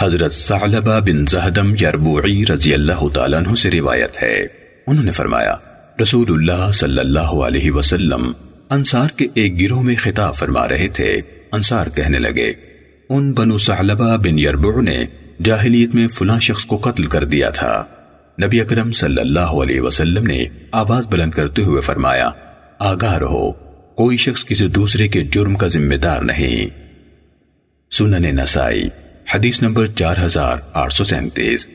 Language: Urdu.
حضرت ثعلبہ بن زہدم یربوعی رضی اللہ تعالیٰ عنہ سے روایت ہے۔ انہوں نے فرمایا رسول اللہ صلی اللہ علیہ وسلم انصار کے ایک گروہ میں خطاب فرما رہے تھے۔ انصار کہنے لگے، ان بنو ثعلبہ بن یربوع نے جاہلیت میں فلاں شخص کو قتل کر دیا تھا۔ نبی اکرم صلی اللہ علیہ وسلم نے آواز بلند کرتے ہوئے فرمایا، آگاہ رہو، کوئی شخص کسی دوسرے کے جرم کا ذمہ دار نہیں۔ سنن نسائی حدیث نمبر چار ہزار آٹھ سو سینتیس۔